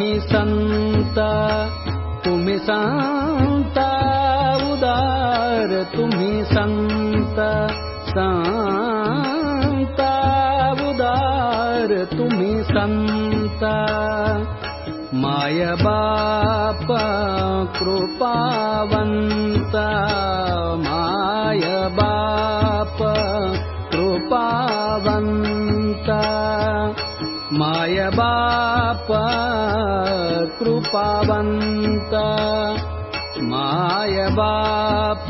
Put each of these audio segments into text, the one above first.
ी सन्त तु सता उदारुही सन्त उदार उदारु सन्त माय बाप कृपावन्त मायबाप कृपाव माय बाप कृपावन्त माय बाप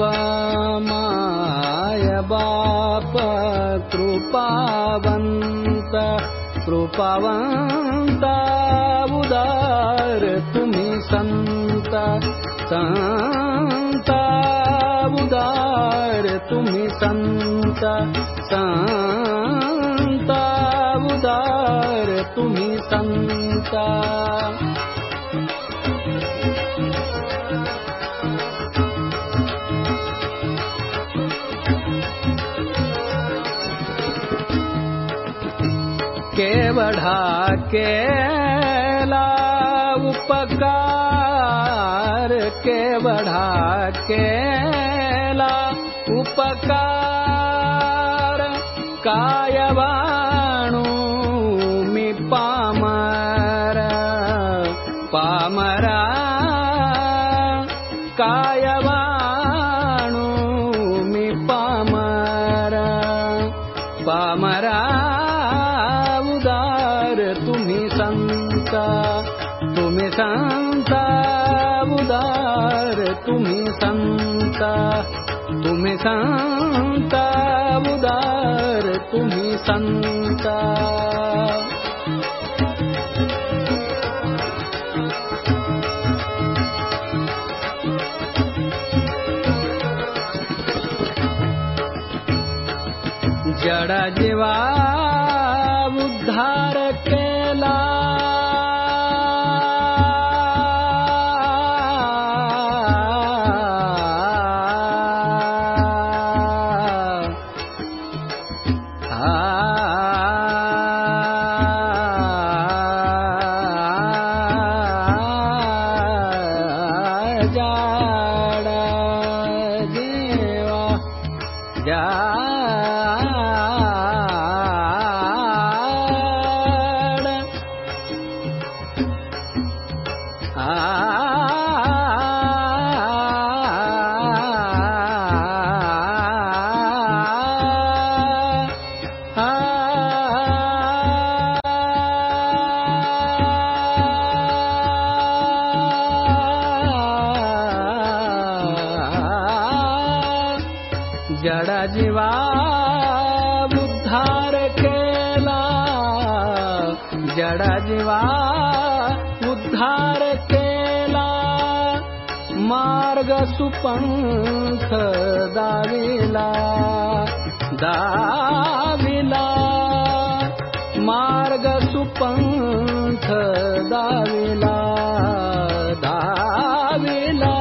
माय बाप कृपावन्त कृपावन्त उदार तुम्ही संत संत उदार तुम्ही संत संत तुम्ही संत केवढा केला उपकार केवढा केला उपकार। कायवाणू पामरा कायवाणू मी पामर। पामरा तुम्ही संत। तुम्ही संत उदार तुम्ही संत। तुम्ही संत उदार तुम्ही संत जड जीवा उद्धार केला जड जीवा उद्धार केला। जड जीवा उद्धार मार्ग सुपंथ दाविला दाविला मार्ग सुपंथ दाविला दाविला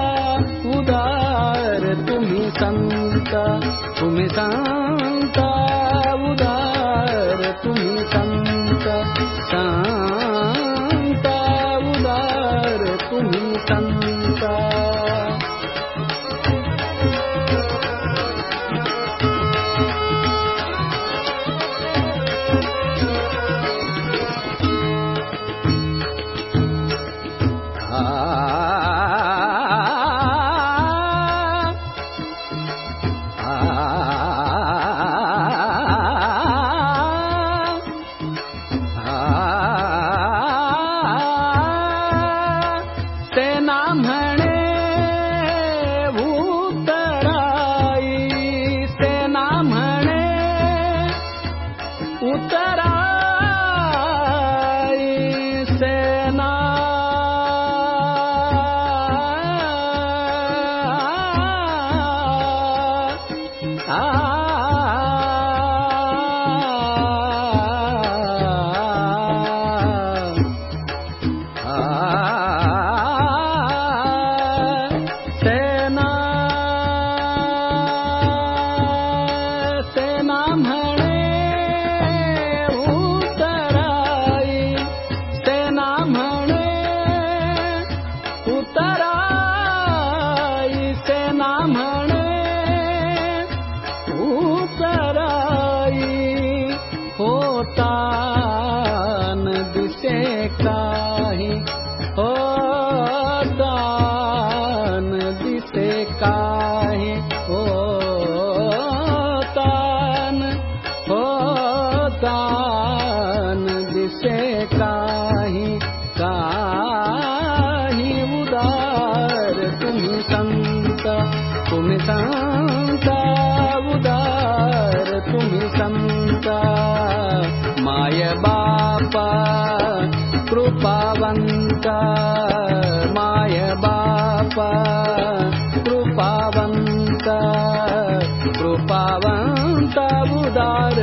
उदार तुम्ही संत तुम्ही संत that कृपावन्त मया बाप। कृपावन्त कृपावन्त उदार